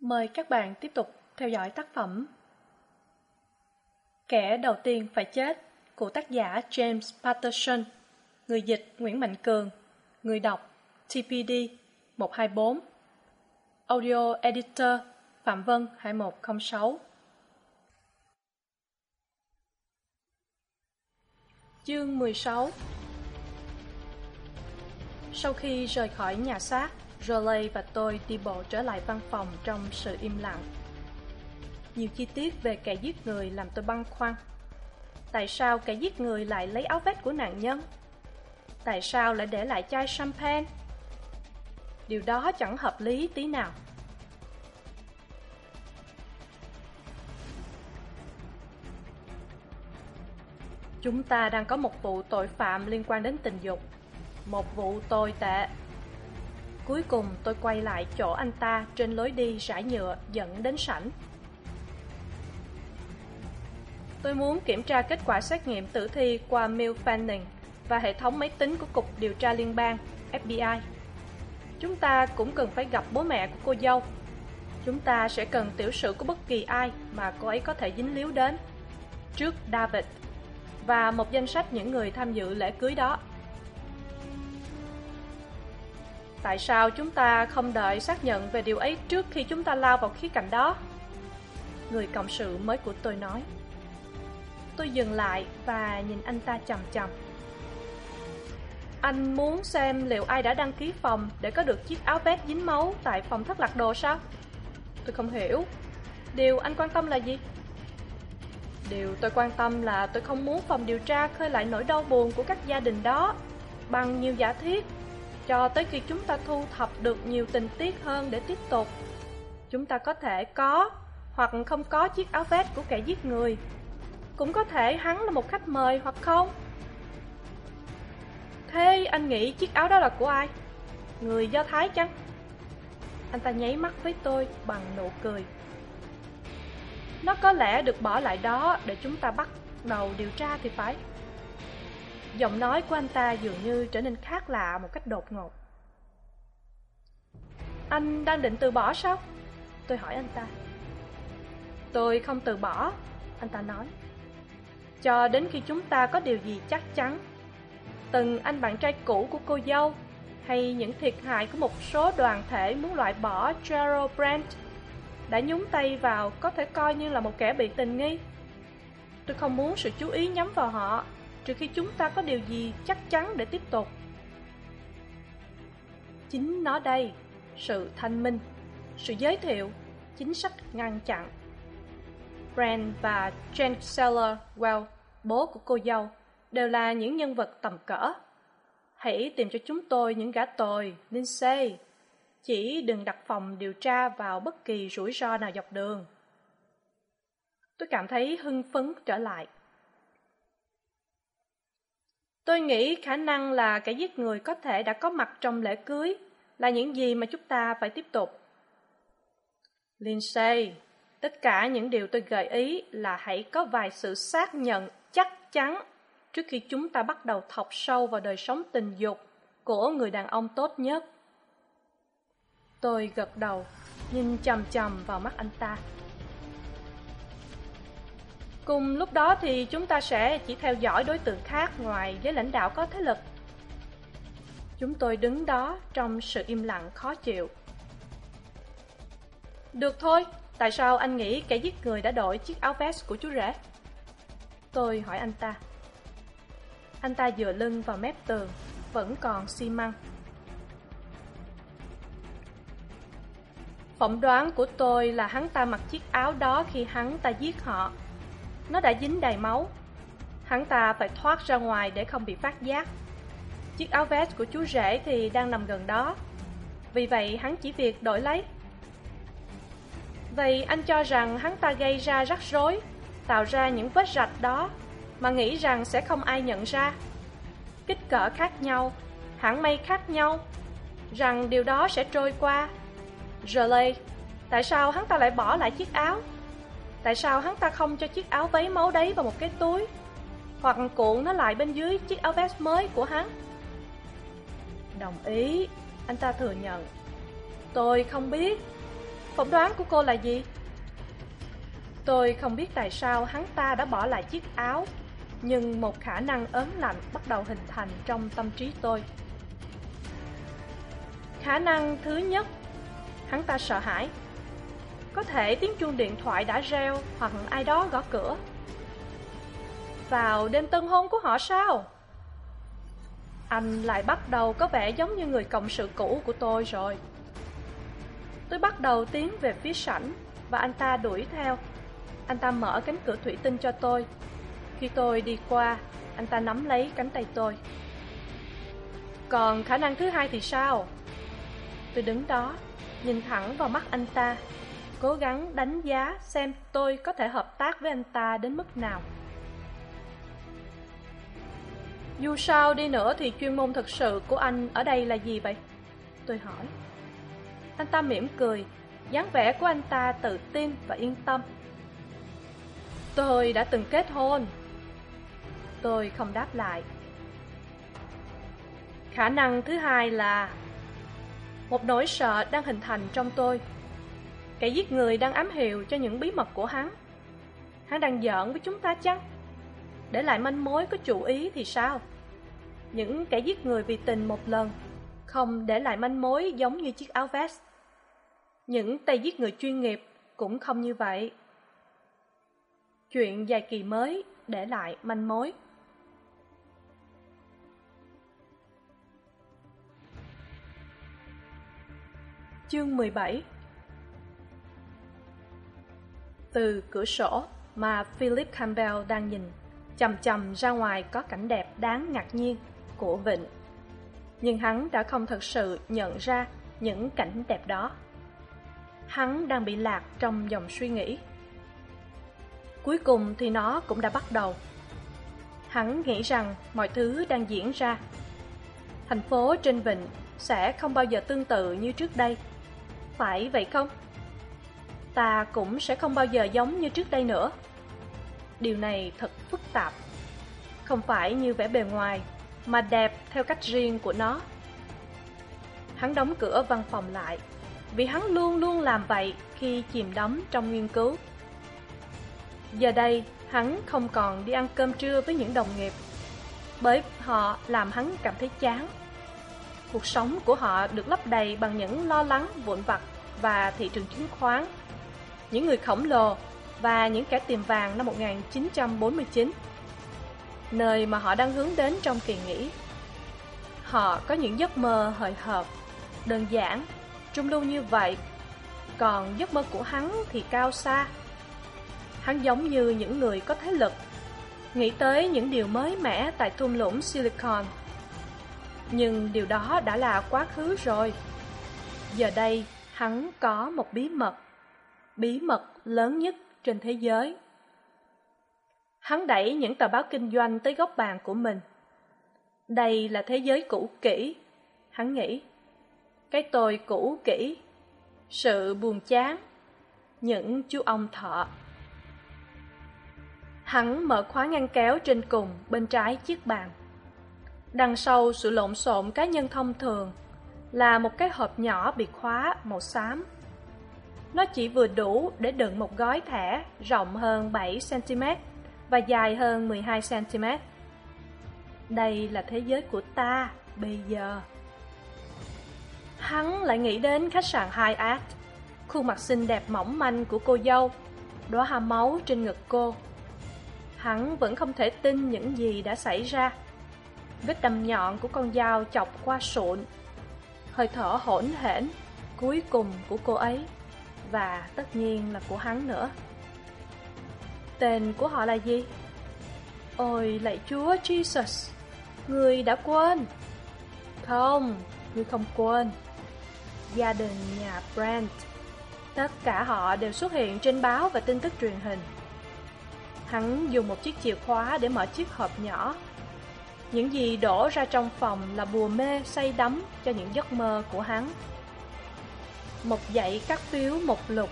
Mời các bạn tiếp tục theo dõi tác phẩm Kẻ đầu tiên phải chết của tác giả James Patterson, Người dịch Nguyễn Mạnh Cường, Người đọc TPD 124 Audio Editor Phạm Vân 2106 Chương 16 Sau khi rời khỏi nhà xác Jolie và tôi đi bộ trở lại văn phòng trong sự im lặng. Nhiều chi tiết về kẻ giết người làm tôi băn khoăn. Tại sao kẻ giết người lại lấy áo vest của nạn nhân? Tại sao lại để lại chai champagne? Điều đó chẳng hợp lý tí nào. Chúng ta đang có một vụ tội phạm liên quan đến tình dục. Một vụ tồi tệ Cuối cùng tôi quay lại chỗ anh ta trên lối đi rải nhựa dẫn đến sảnh. Tôi muốn kiểm tra kết quả xét nghiệm tử thi qua Mill Fanning và hệ thống máy tính của Cục Điều tra Liên bang, FBI. Chúng ta cũng cần phải gặp bố mẹ của cô dâu. Chúng ta sẽ cần tiểu sử của bất kỳ ai mà cô ấy có thể dính líu đến. Trước David và một danh sách những người tham dự lễ cưới đó. Tại sao chúng ta không đợi xác nhận về điều ấy trước khi chúng ta lao vào khía cạnh đó? Người cộng sự mới của tôi nói. Tôi dừng lại và nhìn anh ta chầm chầm. Anh muốn xem liệu ai đã đăng ký phòng để có được chiếc áo vest dính máu tại phòng thất lạc đồ sao? Tôi không hiểu. Điều anh quan tâm là gì? Điều tôi quan tâm là tôi không muốn phòng điều tra khơi lại nỗi đau buồn của các gia đình đó bằng nhiều giả thiết cho tới khi chúng ta thu thập được nhiều tình tiết hơn để tiếp tục. Chúng ta có thể có hoặc không có chiếc áo vest của kẻ giết người. Cũng có thể hắn là một khách mời hoặc không. Thế anh nghĩ chiếc áo đó là của ai? Người Do Thái chăng? Anh ta nháy mắt với tôi bằng nụ cười. Nó có lẽ được bỏ lại đó để chúng ta bắt đầu điều tra thì phải. Giọng nói của anh ta dường như trở nên khác lạ một cách đột ngột. Anh đang định từ bỏ sao? Tôi hỏi anh ta. Tôi không từ bỏ, anh ta nói. Cho đến khi chúng ta có điều gì chắc chắn. Từng anh bạn trai cũ của cô dâu hay những thiệt hại của một số đoàn thể muốn loại bỏ Gerald Brandt đã nhúng tay vào có thể coi như là một kẻ bị tình nghi. Tôi không muốn sự chú ý nhắm vào họ trừ khi chúng ta có điều gì chắc chắn để tiếp tục. Chính nó đây, sự thanh minh, sự giới thiệu, chính sách ngăn chặn. Brand và Chancellor Well, bố của cô dâu, đều là những nhân vật tầm cỡ. Hãy tìm cho chúng tôi những gã tồi, Lindsay. Chỉ đừng đặt phòng điều tra vào bất kỳ rủi ro nào dọc đường. Tôi cảm thấy hưng phấn trở lại. Tôi nghĩ khả năng là kẻ giết người có thể đã có mặt trong lễ cưới là những gì mà chúng ta phải tiếp tục. Lindsay, tất cả những điều tôi gợi ý là hãy có vài sự xác nhận chắc chắn trước khi chúng ta bắt đầu thọc sâu vào đời sống tình dục của người đàn ông tốt nhất. Tôi gật đầu, nhìn chầm chầm vào mắt anh ta. Cùng lúc đó thì chúng ta sẽ chỉ theo dõi đối tượng khác ngoài với lãnh đạo có thế lực. Chúng tôi đứng đó trong sự im lặng khó chịu. Được thôi, tại sao anh nghĩ kẻ giết người đã đổi chiếc áo vest của chú rể? Tôi hỏi anh ta. Anh ta dựa lưng vào mép tường, vẫn còn xi măng. Phỏng đoán của tôi là hắn ta mặc chiếc áo đó khi hắn ta giết họ nó đã dính đầy máu. Hắn ta phải thoát ra ngoài để không bị phát giác. Chiếc áo vest của chú rể thì đang nằm gần đó. Vì vậy hắn chỉ việc đổi lấy. Vậy anh cho rằng hắn ta gây ra rắc rối tạo ra những vết rạch đó mà nghĩ rằng sẽ không ai nhận ra. Kích cỡ khác nhau hãng may khác nhau rằng điều đó sẽ trôi qua. Raleigh, tại sao hắn ta lại bỏ lại chiếc áo? Tại sao hắn ta không cho chiếc áo váy máu đấy vào một cái túi Hoặc cuộn nó lại bên dưới chiếc áo vest mới của hắn Đồng ý Anh ta thừa nhận Tôi không biết phỏng đoán của cô là gì? Tôi không biết tại sao hắn ta đã bỏ lại chiếc áo, nhưng một khả năng ớn lạnh bắt đầu hình thành trong tâm trí tôi. Khả năng thứ nhất, hắn ta sợ hãi. Có thể tiếng chuông điện thoại đã reo hoặc ai đó gõ cửa. Vào đêm tân hôn của họ sao? Anh lại bắt đầu có vẻ giống như người cộng sự cũ của tôi rồi. Tôi bắt đầu tiến về phía sảnh và anh ta đuổi theo. Anh ta mở cánh cửa thủy tinh cho tôi. Khi tôi đi qua, anh ta nắm lấy cánh tay tôi. Còn khả năng thứ hai thì sao? Tôi đứng đó, nhìn thẳng vào mắt anh ta, cố gắng đánh giá xem tôi có thể hợp tác với anh ta đến mức nào. Dù sao đi nữa thì chuyên môn thực sự của anh ở đây là gì vậy? Tôi hỏi. Anh ta mỉm cười, dáng vẻ của anh ta tự tin và yên tâm. Tôi đã từng kết hôn. Tôi không đáp lại. Khả năng thứ hai là một nỗi sợ đang hình thành trong tôi. Kẻ giết người đang ám hiệu cho những bí mật của hắn. Hắn đang giỡn với chúng ta chăng? Để lại manh mối có chủ ý thì sao? Những kẻ giết người vì tình một lần, không để lại manh mối giống như chiếc áo vest. Những tay giết người chuyên nghiệp cũng không như vậy. Chuyện dài kỳ mới để lại manh mối. Chương 17 từ cửa sổ mà Philip Campbell đang nhìn, chầm chầm ra ngoài có cảnh đẹp đáng ngạc nhiên của vịnh. Nhưng hắn đã không thật sự nhận ra những cảnh đẹp đó. Hắn đang bị lạc trong dòng suy nghĩ. Cuối cùng thì nó cũng đã bắt đầu. Hắn nghĩ rằng mọi thứ đang diễn ra. Thành phố trên vịnh sẽ không bao giờ tương tự như trước đây. Phải vậy không? Ta cũng sẽ không bao giờ giống như trước đây nữa. Điều này thật phức tạp. Không phải như vẻ bề ngoài, mà đẹp theo cách riêng của nó. Hắn đóng cửa văn phòng lại, vì hắn luôn luôn làm vậy khi chìm đắm trong nghiên cứu. Giờ đây, hắn không còn đi ăn cơm trưa với những đồng nghiệp, bởi họ làm hắn cảm thấy chán. Cuộc sống của họ được lấp đầy bằng những lo lắng vụn vặt và thị trường chứng khoán, những người khổng lồ và những kẻ tìm vàng năm 1949, nơi mà họ đang hướng đến trong kỳ nghỉ. Họ có những giấc mơ hời hợt, đơn giản, trung lưu như vậy, còn giấc mơ của hắn thì cao xa. Hắn giống như những người có thế lực, nghĩ tới những điều mới mẻ tại thung lũng Silicon. Nhưng điều đó đã là quá khứ rồi. Giờ đây, hắn có một bí mật, bí mật lớn nhất trên thế giới. Hắn đẩy những tờ báo kinh doanh tới góc bàn của mình. Đây là thế giới cũ kỹ, hắn nghĩ. Cái tôi cũ kỹ, sự buồn chán, những chú ông thọ. Hắn mở khóa ngăn kéo trên cùng bên trái chiếc bàn. Đằng sau sự lộn xộn cá nhân thông thường là một cái hộp nhỏ bị khóa màu xám. Nó chỉ vừa đủ để đựng một gói thẻ rộng hơn 7cm và dài hơn 12cm. Đây là thế giới của ta bây giờ. Hắn lại nghĩ đến khách sạn High Art, khuôn mặt xinh đẹp mỏng manh của cô dâu, đóa hoa máu trên ngực cô. Hắn vẫn không thể tin những gì đã xảy ra. Vết đâm nhọn của con dao chọc qua sụn hơi thở hỗn hển cuối cùng của cô ấy và tất nhiên là của hắn nữa. Tên của họ là gì? Ôi, lạy chúa jesus, người đã quên. Không, người không quên. Gia đình nhà brand tất cả họ đều xuất hiện trên báo và tin tức truyền hình. Hắn dùng một chiếc chìa khóa để mở chiếc hộp nhỏ. Những gì đổ ra trong phòng là bùa mê say đắm cho những giấc mơ của hắn. Một dãy các phiếu một lục,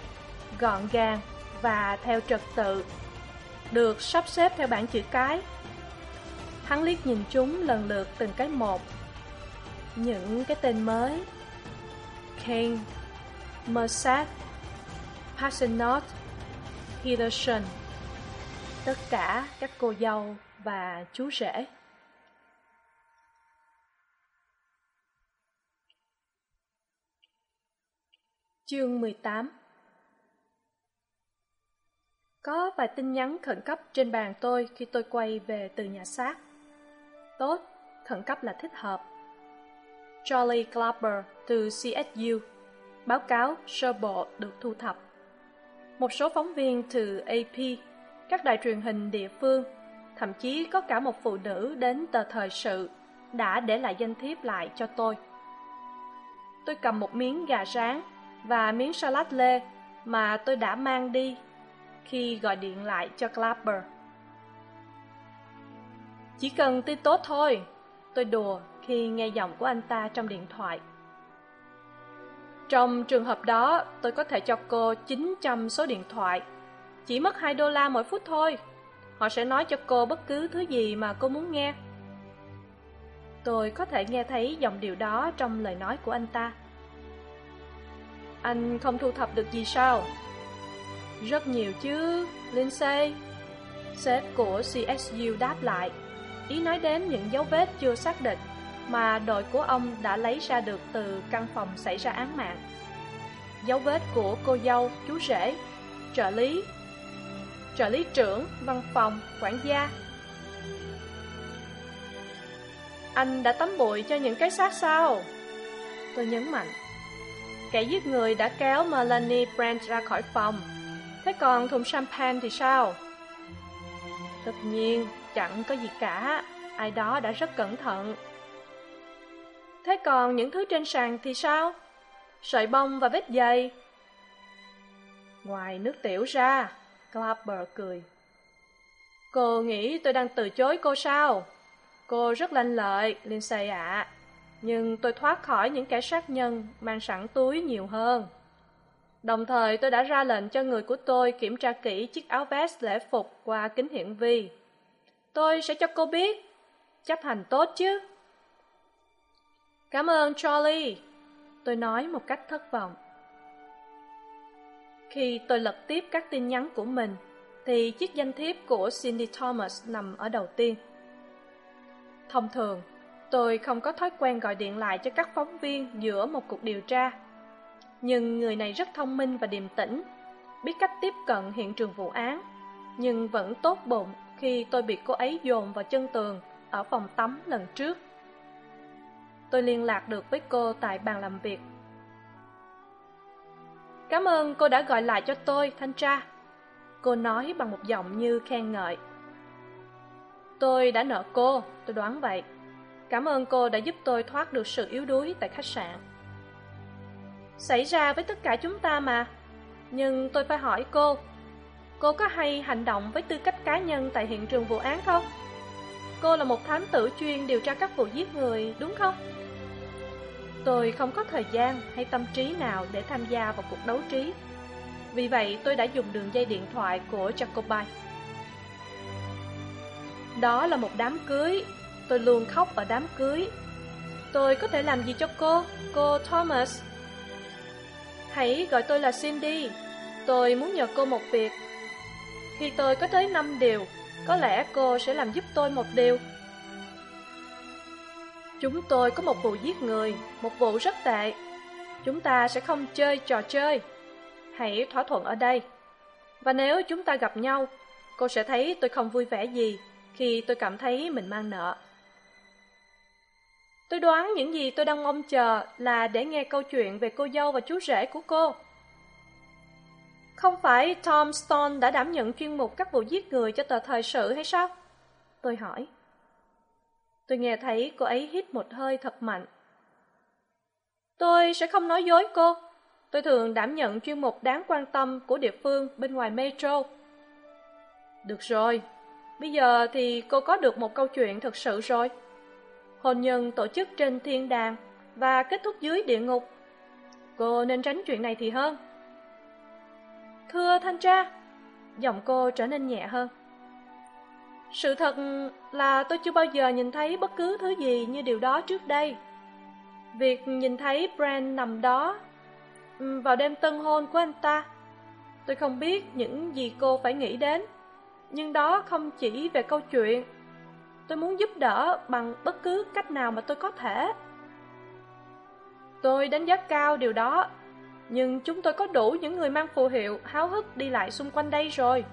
gọn gàng và theo trật tự, được sắp xếp theo bảng chữ cái. Hắn liếc nhìn chúng lần lượt từng cái một. Những cái tên mới King, Mossad, Passenot, Peterson, tất cả các cô dâu và chú rể. Chương 18 Có vài tin nhắn khẩn cấp trên bàn tôi khi tôi quay về từ nhà xác. Tốt, khẩn cấp là thích hợp. Charlie Clapper từ CSU Báo cáo sơ bộ được thu thập. Một số phóng viên từ AP, các đài truyền hình địa phương, thậm chí có cả một phụ nữ đến tờ thời sự đã để lại danh thiếp lại cho tôi. Tôi cầm một miếng gà rán và miếng salad lê mà tôi đã mang đi khi gọi điện lại cho Clapper. Chỉ cần tin tốt thôi, tôi đùa khi nghe giọng của anh ta trong điện thoại. Trong trường hợp đó, tôi có thể cho cô chín trăm số điện thoại. Chỉ mất hai đô la mỗi phút thôi. Họ sẽ nói cho cô bất cứ thứ gì mà cô muốn nghe. Tôi có thể nghe thấy giọng điệu đó trong lời nói của anh ta. Anh không thu thập được gì sao? Rất nhiều chứ, Lindsay. Sếp của CSU đáp lại. Ý nói đến những dấu vết chưa xác định mà đội của ông đã lấy ra được từ căn phòng xảy ra án mạng. Dấu vết của cô dâu, chú rể, trợ lý, trợ lý trưởng, văn phòng, quản gia. Anh đã tắm bụi cho những cái xác sao? Tôi nhấn mạnh. Kẻ giết người đã kéo Melanie Brand ra khỏi phòng. Thế còn thùng champagne thì sao? Tất nhiên, chẳng có gì cả. Ai đó đã rất cẩn thận Thế còn những thứ trên sàn thì sao? Sợi bông và vết dày. Ngoài nước tiểu ra, Clapper cười. Cô nghĩ tôi đang từ chối cô sao? Cô rất lanh lợi, Lindsay ạ. Nhưng tôi thoát khỏi những kẻ sát nhân mang sẵn túi nhiều hơn. Đồng thời tôi đã ra lệnh cho người của tôi kiểm tra kỹ chiếc áo vest lễ phục qua kính hiển vi. Tôi sẽ cho cô biết. Chấp hành tốt chứ. Cảm ơn Charlie, tôi nói một cách thất vọng. Khi tôi lật tiếp các tin nhắn của mình, thì chiếc danh thiếp của Cindy Thomas nằm ở đầu tiên. Thông thường, tôi không có thói quen gọi điện lại cho các phóng viên giữa một cuộc điều tra. Nhưng người này rất thông minh và điềm tĩnh, biết cách tiếp cận hiện trường vụ án, nhưng vẫn tốt bụng khi tôi bị cô ấy dồn vào chân tường ở phòng tắm lần trước. Tôi liên lạc được với cô tại bàn làm việc. Cảm ơn cô đã gọi lại cho tôi thanh tra cô nói bằng một giọng như khen ngợi. Tôi đã nợ cô tôi đoán vậy cảm ơn cô đã giúp tôi thoát được sự yếu đuối tại khách sạn. Xảy ra với tất cả chúng ta mà. Nhưng tôi phải hỏi cô cô có hay hành động với tư cách cá nhân tại hiện trường vụ án không? Cô là một thám tử chuyên điều tra các vụ giết người, đúng không? Tôi không có thời gian hay tâm trí nào để tham gia vào cuộc đấu trí. Vì vậy tôi đã dùng đường dây điện thoại của jacobi đó là một đám cưới tôi luôn khóc ở đám cưới. Tôi có thể làm gì cho cô cô thomas? Hãy gọi tôi là cindy. Tôi muốn nhờ cô một việc. Khi tôi có tới năm điều, có lẽ cô sẽ làm giúp tôi một điều. Chúng tôi có một vụ giết người, một vụ rất tệ. Chúng ta sẽ không chơi trò chơi. Hãy thỏa thuận ở đây. Và nếu chúng ta gặp nhau, cô sẽ thấy tôi không vui vẻ gì khi tôi cảm thấy mình mang nợ tôi đoán những gì tôi đang mong chờ là để nghe câu chuyện về cô dâu và chú rể của cô. Không phải tom stone đã đảm nhận chuyên mục các vụ giết người cho tờ thời sự hay sao? Tôi hỏi. Tôi nghe thấy cô ấy hít một hơi thật mạnh. Tôi sẽ không nói dối cô. Tôi thường đảm nhận chuyên mục đáng quan tâm của địa phương bên ngoài metro. Được rồi. Bây giờ thì cô có được một câu chuyện thật sự rồi hôn nhân tổ chức trên thiên đàng và kết thúc dưới địa ngục. Cô nên tránh chuyện này thì hơn. Thưa thanh tra, giọng cô trở nên nhẹ hơn. Sự thật là tôi chưa bao giờ nhìn thấy bất cứ thứ gì như điều đó trước đây. Việc nhìn thấy brand nằm đó ừ, vào đêm tân hôn của anh ta, tôi không biết những gì cô phải nghĩ đến. Nhưng đó không chỉ về câu chuyện tôi muốn giúp đỡ bằng bất cứ cách nào mà tôi có thể. Tôi đánh giá cao điều đó, nhưng chúng tôi có đủ những người mang phù hiệu háo hức đi lại xung quanh đây rồi.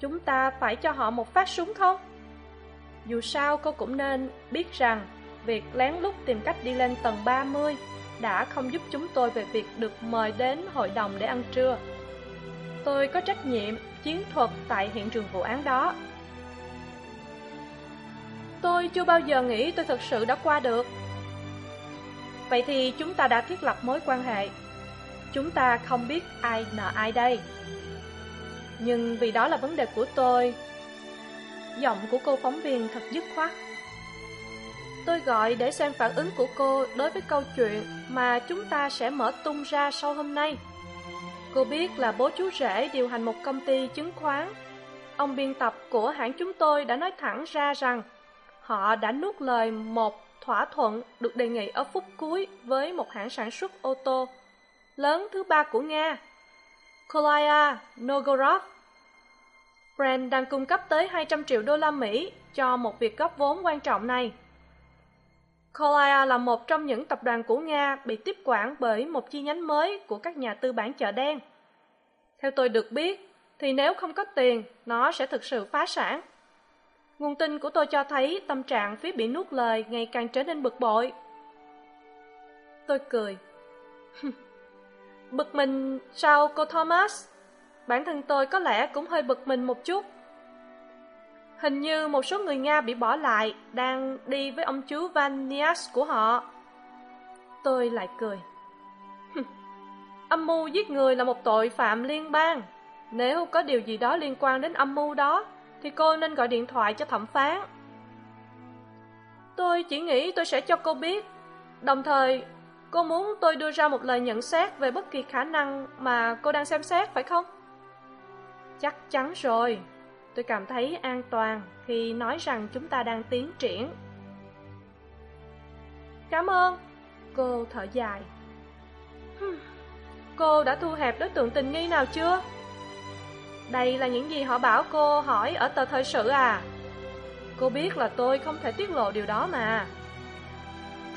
Chúng ta phải cho họ một phát súng không? Dù sao, cô cũng nên biết rằng việc lén lút tìm cách đi lên tầng ba mươi đã không giúp chúng tôi về việc được mời đến hội đồng để ăn trưa. Tôi có trách nhiệm chiến thuật tại hiện trường vụ án đó tôi chưa bao giờ nghĩ tôi thực sự đã qua được. Vậy thì chúng ta đã thiết lập mối quan hệ. Chúng ta không biết ai nợ ai đây. Nhưng vì đó là vấn đề của tôi, giọng của cô phóng viên thật dứt khoát. Tôi gọi để xem phản ứng của cô đối với câu chuyện mà chúng ta sẽ mở tung ra sau hôm nay. Cô biết là bố chú rể điều hành một công ty chứng khoán. Ông biên tập của hãng chúng tôi đã nói thẳng ra rằng họ đã nuốt lời một thỏa thuận được đề nghị ở phút cuối với một hãng sản xuất ô tô lớn thứ ba của nga kolaya nogorod brand đang cung cấp tới hai trăm triệu đô la mỹ cho một việc góp vốn quan trọng này. Kolaya là một trong những tập đoàn của nga bị tiếp quản bởi một chi nhánh mới của các nhà tư bản chợ đen. Theo tôi được biết, thì nếu không có tiền, nó sẽ thực sự phá sản nguồn tin của tôi cho thấy tâm trạng phía bị nuốt lời ngày càng trở nên bực bội. Tôi cười. bực mình sao cô thomas? Bản thân tôi có lẽ cũng hơi bực mình một chút. Hình như một số người nga bị bỏ lại, đang đi với ông chú van nias của họ. Tôi lại cười. âm mưu giết người là một tội phạm liên bang. Nếu có điều gì đó liên quan đến âm mưu đó thì cô nên gọi điện thoại cho thẩm phán. Tôi chỉ nghĩ tôi sẽ cho cô biết. Đồng thời, cô muốn tôi đưa ra một lời nhận xét về bất kỳ khả năng mà cô đang xem xét, phải không? Chắc chắn rồi. Tôi cảm thấy an toàn khi nói rằng chúng ta đang tiến triển. Cảm ơn. Cô thở dài. Cô đã thu hẹp đối tượng tình nghi nào chưa? Đây là những gì họ bảo cô hỏi ở tờ thời sự à? Cô biết là tôi không thể tiết lộ điều đó mà.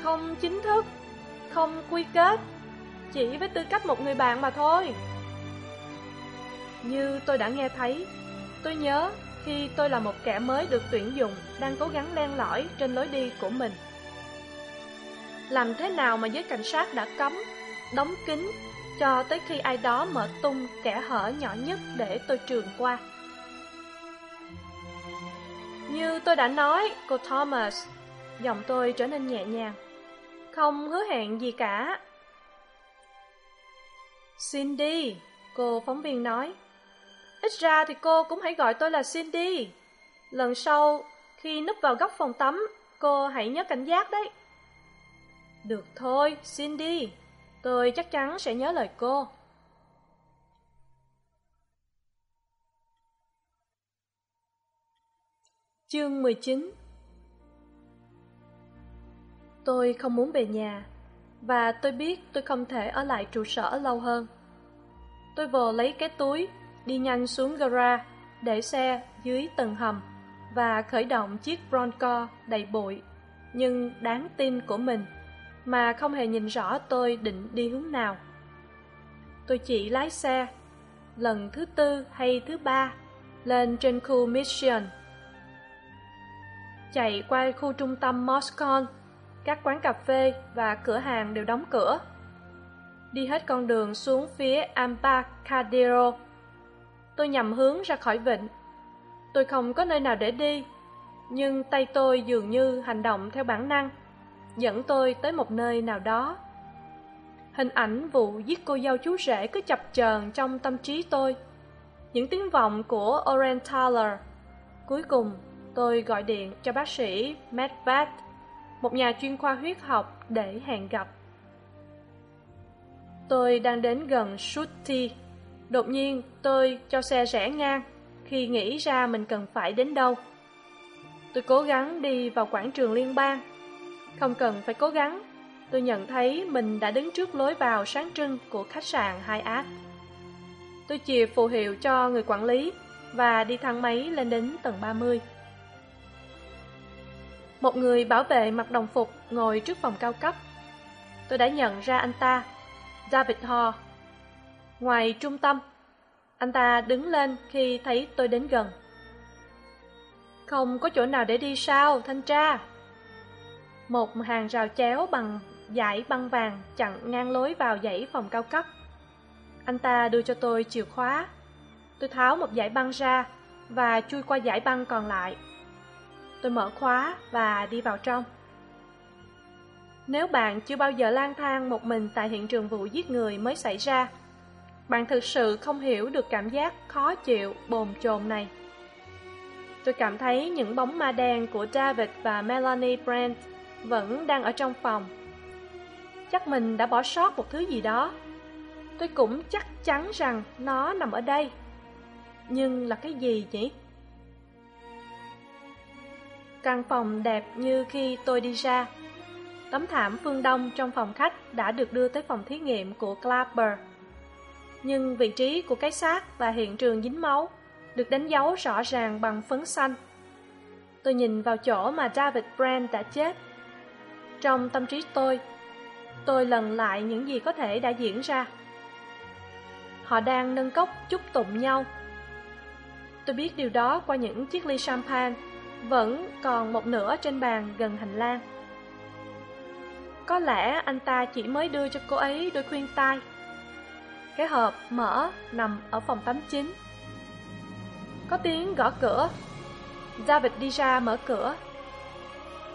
Không chính thức, không quy kết, chỉ với tư cách một người bạn mà thôi. Như tôi đã nghe thấy, tôi nhớ khi tôi là một kẻ mới được tuyển dụng đang cố gắng len lỏi trên lối đi của mình. Làm thế nào mà giới cảnh sát đã cấm, đóng kín cho tới khi ai đó mở tung kẻ hở nhỏ nhất để tôi trường qua. Như tôi đã nói, cô thomas giọng tôi trở nên nhẹ nhàng, không hứa hẹn gì cả. Cindy, cô phóng viên nói. Ít ra thì cô cũng hãy gọi tôi là cindy. Lần sau, khi núp vào góc phòng tắm, cô hãy nhớ cảnh giác đấy. Được thôi, cindy tôi chắc chắn sẽ nhớ lời cô. Chương mười chín. Tôi không muốn về nhà và tôi biết tôi không thể ở lại trụ sở lâu hơn. Tôi vồ lấy cái túi, đi nhanh xuống gara để xe dưới tầng hầm và khởi động chiếc bronco đầy bụi, nhưng đáng tin của mình mà không hề nhìn rõ tôi định đi hướng nào. Tôi chỉ lái xe, lần thứ tư hay thứ ba, lên trên khu mission. Chạy qua khu trung tâm moscon, các quán cà phê và cửa hàng đều đóng cửa. Đi hết con đường xuống phía ambacadero tôi nhằm hướng ra khỏi vịnh. Tôi không có nơi nào để đi, nhưng tay tôi dường như hành động theo bản năng dẫn tôi tới một nơi nào đó. Hình ảnh vụ giết cô dâu chú rể cứ chập chờn trong tâm trí tôi. Những tiếng vọng của oren tyler cuối cùng tôi gọi điện cho bác sĩ medvat một nhà chuyên khoa huyết học để hẹn gặp. Tôi đang đến gần Shuti, đột nhiên tôi cho xe rẽ ngang khi nghĩ ra mình cần phải đến đâu. Tôi cố gắng đi vào quảng trường liên bang không cần phải cố gắng. Tôi nhận thấy mình đã đứng trước lối vào sáng trưng của khách sạn hai tôi chìa phù hiệu cho người quản lý và đi thang máy lên đến tầng ba mươi. Một người bảo vệ mặc đồng phục ngồi trước phòng cao cấp. Tôi đã nhận ra anh ta, david ho ngoài trung tâm, anh ta đứng lên khi thấy tôi đến gần. Không có chỗ nào để đi sao, thanh tra? Một hàng rào chéo bằng dải băng vàng chặn ngang lối vào dãy phòng cao cấp. Anh ta đưa cho tôi chìa khóa. Tôi tháo một dải băng ra và chui qua dải băng còn lại. Tôi mở khóa và đi vào trong. Nếu bạn chưa bao giờ lang thang một mình tại hiện trường vụ giết người mới xảy ra, bạn thực sự không hiểu được cảm giác khó chịu, bồn chồn này. Tôi cảm thấy những bóng ma đen của david và melanie Brandt vẫn đang ở trong phòng. Chắc mình đã bỏ sót một thứ gì đó. Tôi cũng chắc chắn rằng nó nằm ở đây. Nhưng là cái gì nhỉ? Căn phòng đẹp như khi tôi đi ra. Tấm thảm phương đông trong phòng khách đã được đưa tới phòng thí nghiệm của clapper. Nhưng vị trí của cái xác và hiện trường dính máu được đánh dấu rõ ràng bằng phấn xanh. Tôi nhìn vào chỗ mà david brand đã chết trong tâm trí tôi. Tôi lần lại những gì có thể đã diễn ra. Họ đang nâng cốc chúc tụng nhau. Tôi biết điều đó qua những chiếc ly champagne, vẫn còn một nửa trên bàn gần hành lang. Có lẽ anh ta chỉ mới đưa cho cô ấy đôi khuyên tai. Cái hộp mở nằm ở phòng tắm chính. Có tiếng gõ cửa. David đi ra mở cửa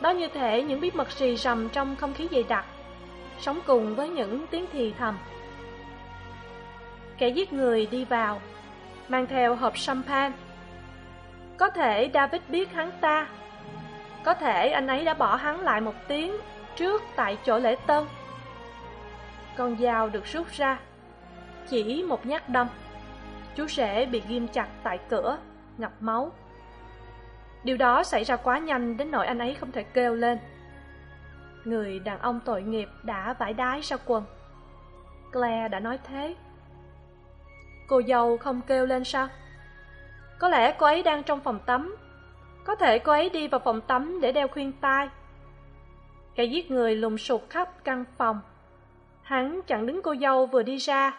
đó như thể những bí mật rì rầm trong không khí dày đặc, sống cùng với những tiếng thì thầm. Kẻ giết người đi vào, mang theo hộp champagne. Có thể david biết hắn ta, có thể anh ấy đã bỏ hắn lại một tiếng trước tại chỗ lễ tân. Con dao được rút ra, chỉ một nhát đâm, chú rể bị ghim chặt tại cửa, ngập máu điều đó xảy ra quá nhanh đến nỗi anh ấy không thể kêu lên. Người đàn ông tội nghiệp đã vải đái ra quần. Claire đã nói thế. Cô dâu không kêu lên sao? Có lẽ cô ấy đang trong phòng tắm. Có thể cô ấy đi vào phòng tắm để đeo khuyên tai. Kẻ giết người lùng sụt khắp căn phòng. Hắn chặn đứng cô dâu vừa đi ra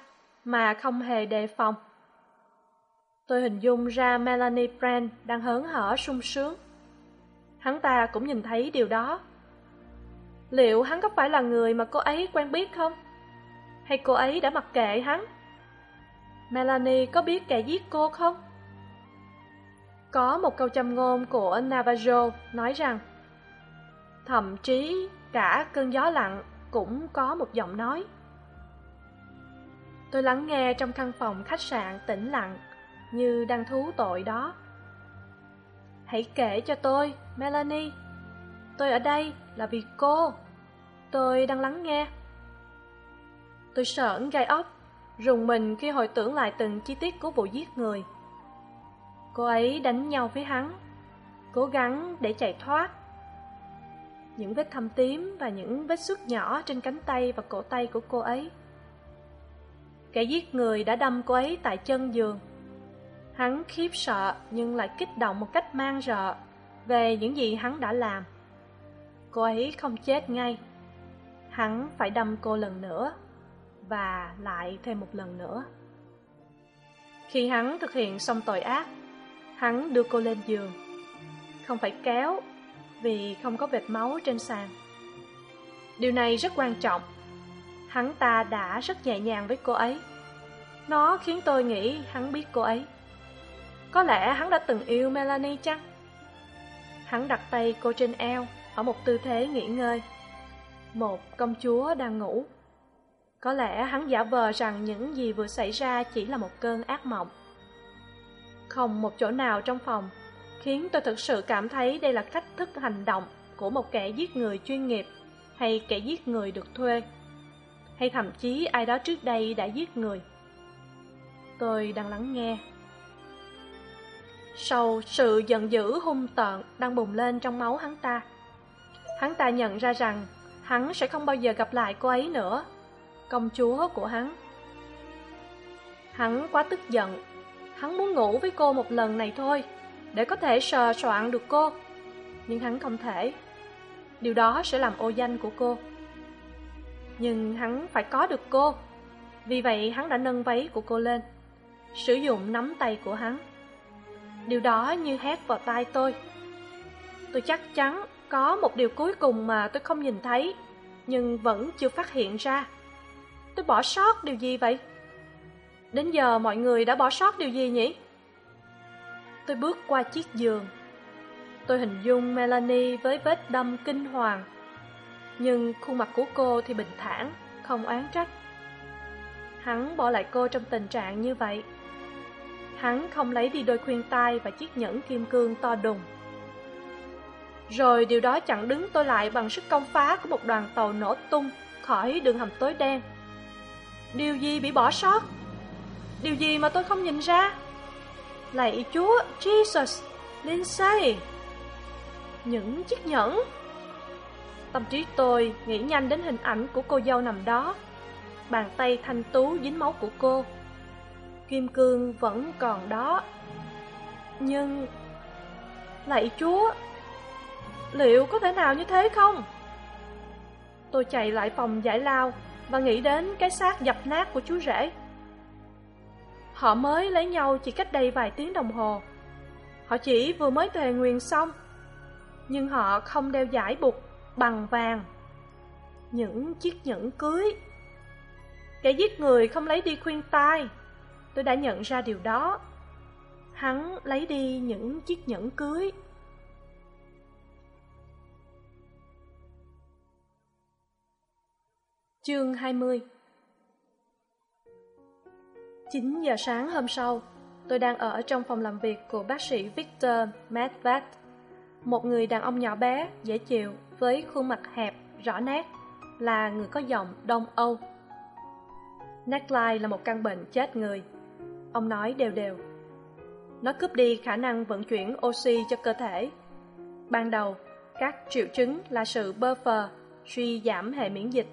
mà không hề đề phòng tôi hình dung ra melanie brand đang hớn hở sung sướng. Hắn ta cũng nhìn thấy điều đó. Liệu hắn có phải là người mà cô ấy quen biết không? Hay cô ấy đã mặc kệ hắn? Melanie có biết kẻ giết cô không? Có một câu châm ngôn của navajo nói rằng, thậm chí cả cơn gió lặng cũng có một giọng nói. Tôi lắng nghe trong căn phòng khách sạn tĩnh lặng như đang thú tội đó. Hãy kể cho tôi, melanie. Tôi ở đây là vì cô. Tôi đang lắng nghe. Tôi sởn gai ốc, rùng mình khi hồi tưởng lại từng chi tiết của vụ giết người. Cô ấy đánh nhau với hắn, cố gắng để chạy thoát. Những vết thâm tím và những vết xước nhỏ trên cánh tay và cổ tay của cô ấy. Kẻ giết người đã đâm cô ấy tại chân giường hắn khiếp sợ nhưng lại kích động một cách mang rợ về những gì hắn đã làm. Cô ấy không chết ngay. Hắn phải đâm cô lần nữa và lại thêm một lần nữa. Khi hắn thực hiện xong tội ác, hắn đưa cô lên giường. Không phải kéo, vì không có vệt máu trên sàn. Điều này rất quan trọng. Hắn ta đã rất nhẹ nhàng với cô ấy. Nó khiến tôi nghĩ hắn biết cô ấy có lẽ hắn đã từng yêu melanie chăng? Hắn đặt tay cô trên eo, ở một tư thế nghỉ ngơi. Một công chúa đang ngủ. Có lẽ hắn giả vờ rằng những gì vừa xảy ra chỉ là một cơn ác mộng. Không một chỗ nào trong phòng khiến tôi thực sự cảm thấy đây là cách thức hành động của một kẻ giết người chuyên nghiệp hay kẻ giết người được thuê, hay thậm chí ai đó trước đây đã giết người. Tôi đang lắng nghe sau sự giận dữ hung tợn đang bùng lên trong máu hắn ta hắn ta nhận ra rằng hắn sẽ không bao giờ gặp lại cô ấy nữa công chúa của hắn Hắn quá tức giận. Hắn muốn ngủ với cô một lần này thôi, để có thể sờ soạn được cô. Nhưng hắn không thể. Điều đó sẽ làm ô danh của cô. Nhưng hắn phải có được cô. Vì vậy hắn đã nâng váy của cô lên, sử dụng nắm tay của hắn. Điều đó như hét vào tai tôi. Tôi chắc chắn có một điều cuối cùng mà tôi không nhìn thấy, nhưng vẫn chưa phát hiện ra. Tôi bỏ sót điều gì vậy? Đến giờ mọi người đã bỏ sót điều gì nhỉ? Tôi bước qua chiếc giường. Tôi hình dung Melanie với vết đâm kinh hoàng. Nhưng khuôn mặt của cô thì bình thản, không oán trách. Hắn bỏ lại cô trong tình trạng như vậy. Hắn không lấy đi đôi khuyên tai và chiếc nhẫn kim cương to đùng. Rồi điều đó chặn đứng tôi lại bằng sức công phá của một đoàn tàu nổ tung khỏi đường hầm tối đen. Điều gì bị bỏ sót? Điều gì mà tôi không nhìn ra? Lạy Chúa, Jesus, Lindsay! Những chiếc nhẫn! Tâm trí tôi nghĩ nhanh đến hình ảnh của cô dâu nằm đó. Bàn tay thanh tú dính máu của cô. Kim cương vẫn còn đó. Nhưng... Lạy Chúa! Liệu có thể nào như thế không? Tôi chạy lại phòng giải lao và nghĩ đến cái xác dập nát của chú rể. Họ mới lấy nhau chỉ cách đây vài tiếng đồng hồ. Họ chỉ vừa mới thề nguyện xong, nhưng họ không đeo giải buộc bằng vàng. Những chiếc nhẫn cưới. Kẻ giết người không lấy đi khuyên tai. Tôi đã nhận ra điều đó. Hắn lấy đi những chiếc nhẫn cưới. Chương 20 9 giờ sáng hôm sau, tôi đang ở trong phòng làm việc của bác sĩ Victor Medved, một người đàn ông nhỏ bé, dễ chịu, với khuôn mặt hẹp, rõ nét, là người có giọng Đông Âu. Neckline là một căn bệnh chết người. Ông nói đều đều. Nó cướp đi khả năng vận chuyển oxy cho cơ thể. Ban đầu, các triệu chứng là sự bơ phờ, suy giảm hệ miễn dịch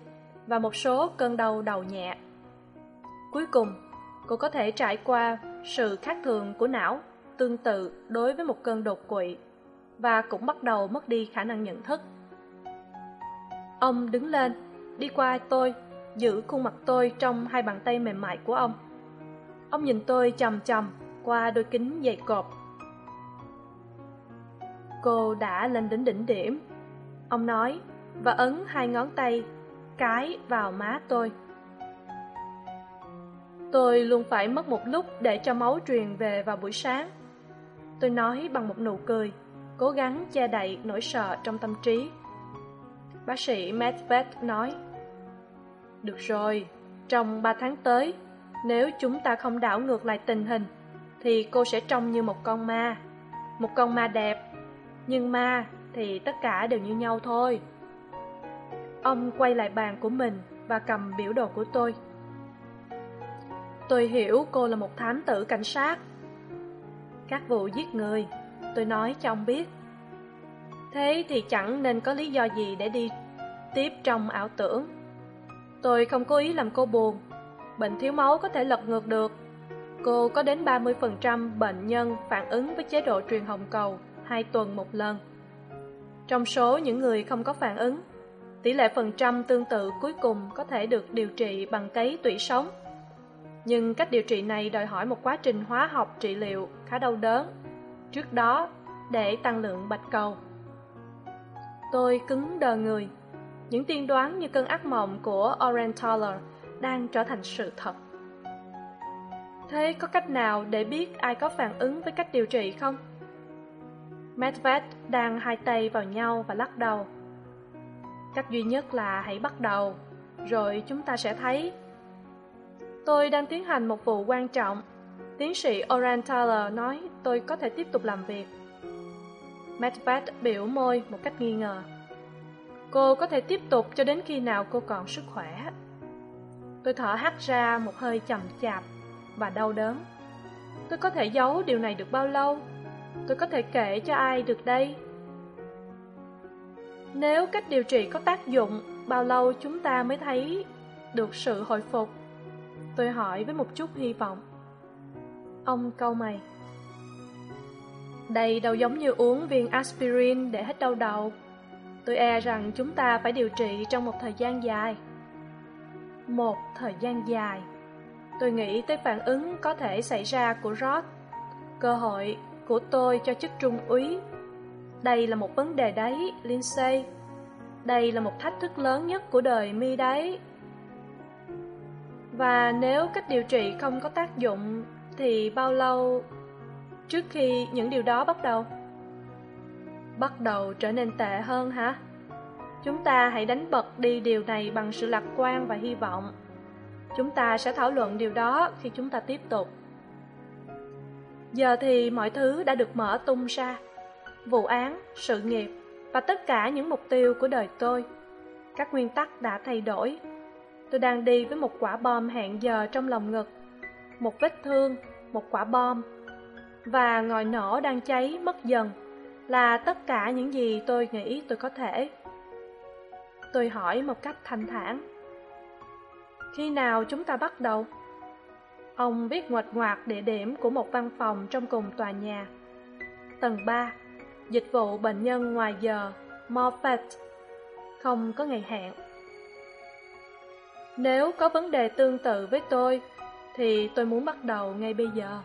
và một số cơn đau đầu nhẹ. Cuối cùng, cô có thể trải qua sự khác thường của não tương tự đối với một cơn đột quỵ và cũng bắt đầu mất đi khả năng nhận thức. Ông đứng lên, đi qua tôi, giữ khuôn mặt tôi trong hai bàn tay mềm mại của ông. Ông nhìn tôi chầm chầm qua đôi kính dày cộp. Cô đã lên đến đỉnh điểm, ông nói, và ấn hai ngón tay cái vào má tôi. Tôi luôn phải mất một lúc để cho máu truyền về vào buổi sáng. Tôi nói bằng một nụ cười, cố gắng che đậy nỗi sợ trong tâm trí. Bác sĩ Medved nói, Được rồi, trong ba tháng tới, nếu chúng ta không đảo ngược lại tình hình, thì cô sẽ trông như một con ma. Một con ma đẹp, nhưng ma thì tất cả đều như nhau thôi. Ông quay lại bàn của mình và cầm biểu đồ của tôi. Tôi hiểu cô là một thám tử cảnh sát. Các vụ giết người, tôi nói cho ông biết. Thế thì chẳng nên có lý do gì để đi tiếp trong ảo tưởng. Tôi không cố ý làm cô buồn. Bệnh thiếu máu có thể lật ngược được. Cô có đến 30% bệnh nhân phản ứng với chế độ truyền hồng cầu hai tuần một lần. Trong số những người không có phản ứng, tỷ lệ phần trăm tương tự cuối cùng có thể được điều trị bằng cấy tủy sống nhưng cách điều trị này đòi hỏi một quá trình hóa học trị liệu khá đau đớn trước đó để tăng lượng bạch cầu tôi cứng đờ người những tiên đoán như cơn ác mộng của Orenthaler đang trở thành sự thật. Thế có cách nào để biết ai có phản ứng với cách điều trị không? Medved đang hai tay vào nhau và lắc đầu. Cách duy nhất là hãy bắt đầu, rồi chúng ta sẽ thấy. Tôi đang tiến hành một vụ quan trọng. Tiến sĩ oran tyler nói tôi có thể tiếp tục làm việc. Medved biểu môi một cách nghi ngờ. Cô có thể tiếp tục cho đến khi nào cô còn sức khỏe tôi thở hắt ra một hơi chậm chạp và đau đớn tôi có thể giấu điều này được bao lâu tôi có thể kể cho ai được đây nếu cách điều trị có tác dụng, bao lâu chúng ta mới thấy được sự hồi phục? Tôi hỏi với một chút hy vọng. Ông câu mày. Đây đâu giống như uống viên aspirin để hết đau đầu. Tôi e rằng chúng ta phải điều trị trong một thời gian dài. Một thời gian dài. Tôi nghĩ tới phản ứng có thể xảy ra của Rod. Cơ hội của tôi cho chức trung úy. Đây là một vấn đề đấy, Lindsay. Đây là một thách thức lớn nhất của đời mi đấy. Và nếu cách điều trị không có tác dụng, thì bao lâu trước khi những điều đó bắt đầu? Bắt đầu trở nên tệ hơn hả? Chúng ta hãy đánh bật đi điều này bằng sự lạc quan và hy vọng. Chúng ta sẽ thảo luận điều đó khi chúng ta tiếp tục. Giờ thì mọi thứ đã được mở tung ra. Vụ án, sự nghiệp và tất cả những mục tiêu của đời tôi. Các nguyên tắc đã thay đổi. Tôi đang đi với một quả bom hẹn giờ trong lòng ngực. Một vết thương, một quả bom. Và ngòi nổ đang cháy mất dần là tất cả những gì tôi nghĩ tôi có thể. Tôi hỏi một cách thanh thản. Khi nào chúng ta bắt đầu? Ông viết ngoạch ngoạc địa điểm của một văn phòng trong cùng tòa nhà. Tầng 3, dịch vụ bệnh nhân ngoài giờ, Moffat, không có ngày hạn. Nếu có vấn đề tương tự với tôi, thì tôi muốn bắt đầu ngay bây giờ.